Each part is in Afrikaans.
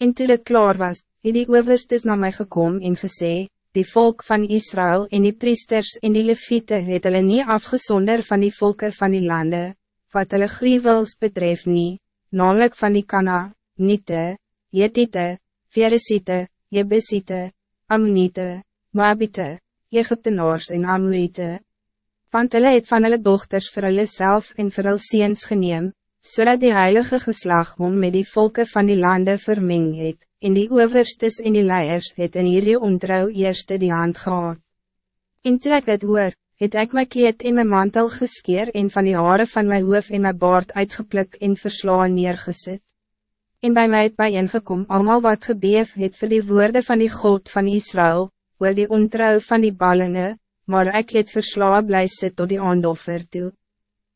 En toe dit klaar was, het die overstes na my gekom en gesê, die volk van Israël en die priesters en die leviete het hulle nie afgesonder van die volken van die landen, wat hulle grievels betref nie, namelijk van die Kana, Nite, Jetite, Veresite, Jebesite, Ammonite, Moabite, Egyptenaars en Amorite. Want hulle het van hulle dochters vir hulle self en vir hulle seens geneem, zodat die heilige geslag om met die volken van die landen vermeng het, en die overstes en die leiers het in hierdie ontrouw eerste die hand gehad. En toe ek het hoor, het ek my kleed en my mantel geskeer en van die haren van my hoof en my baard uitgeplik en verslaan neergesit. En bij mij het bijeengekom allemaal wat gebeef het vir die woorden van die God van Israël, oor die ontrouw van die ballingen, maar ik het verslaan bly sit tot die aandoffer toe.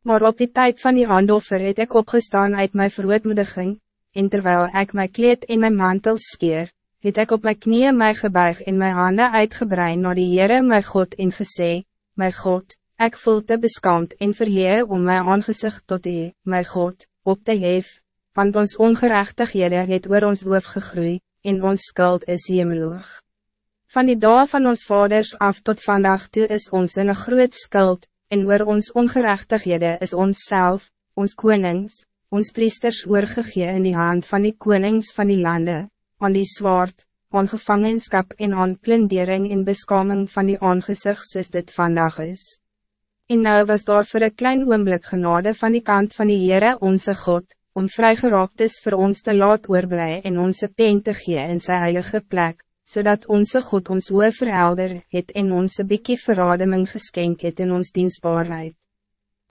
Maar op die tijd van die handoffer het ik opgestaan uit mijn verootmoediging, en terwijl ik mijn kleed in mijn mantel skeer, het ik op mijn knieën mij gebuig en mijn handen uitgebreid naar die Heere my God en gesê, My God, ik voel te beskaamd en verheer om mijn aangezicht tot u, my God, op te hef, want ons ongerechtighede het oor ons hoof gegroeid, en ons skuld is hemeloog. Van die dag van ons vaders af tot vandaag toe is ons in een groot skuld, en oor ons ongerechtighede is ons zelf, ons konings, ons priesters oorgegee in die hand van die konings van die landen, aan die zwaard, aan gevangenskap en aan plundering en beskaming van die aangezicht soos dit vandag is. En nou was daar voor een klein oomblik genade van die kant van die Heere onze God, om vrygeraaktes voor ons te laat oorblij en onze pen te gee in sy heilige plek, zodat onze God ons oor verhelder het en onze bikkie verrademing geskenk het in ons dienstbaarheid.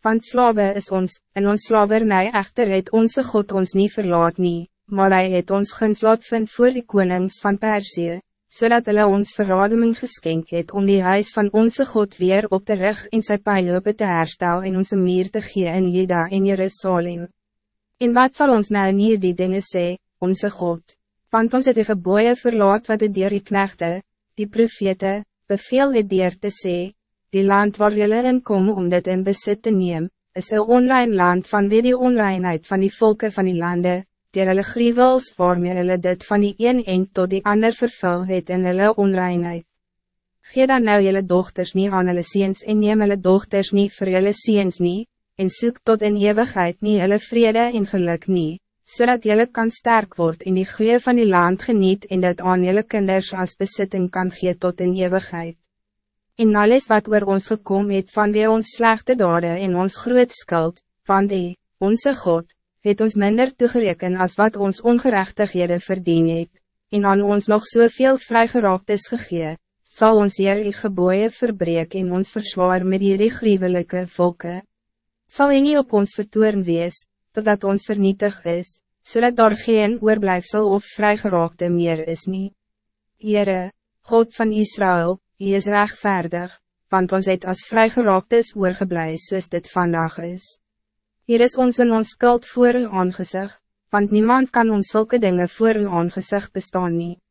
Want slawe is ons, en ons slavernij echter het onze God ons niet verlaat nie, maar hij het ons gunslaat vind voor die konings van Persie, zodat hulle ons verrademing geskenk het om die huis van onze God weer op de rug in sy pijlope te herstel en onze meer te gee in Juda en Jerusalem. En wat zal ons nou nie die dingen sê, onze God? Want ons het die geboeie verlaat wat het dier die knechte, die profete, beveel het dier te sê, die land waar jullie in kom om dit in besit te neem, is een onrein land van wie die onreinheid van die volken van die landen, dier hulle grievels waarmee hulle dit van die een eind tot die ander vervul het in hulle onreinheid. Gee dan nou jullie dochters niet aan hulle seens en neem hulle dochters niet voor jullie seens niet, en soek tot in eeuwigheid niet hulle vrede en geluk niet zodat jullie kan sterk worden in die goeie van die land geniet en dat aan jullie kinders als bezitting kan gee tot in eeuwigheid. In alles wat oor ons gekom het van wie ons slechte dade en ons groot skuld, van die, onze God, het ons minder toegereken als wat ons ongerechtighede verdien het, en aan ons nog soveel vrygeraakt is gegee, zal ons hier die geboeie verbreek en ons verswaar met die gruwelijke volken. Zal nie op ons vertoorn wees, totdat ons vernietig is, zodat daar geen oorblijfsel of vrygeraakte meer is nie. Heere, God van Israël, Hij is rechtvaardig, want ons het as vrygeraaktes oorgeblij soos dit vandaag is. Hier is ons in ons skuld voor uw aangezicht, want niemand kan ons zulke dingen voor uw aangezicht bestaan niet.